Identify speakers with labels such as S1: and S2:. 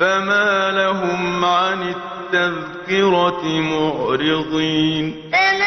S1: فَمَا لَهُمْ عَنِ التَّذْكِرَةِ مُعْرِضِينَ فَمَا